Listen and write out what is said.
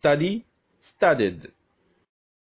study, studied.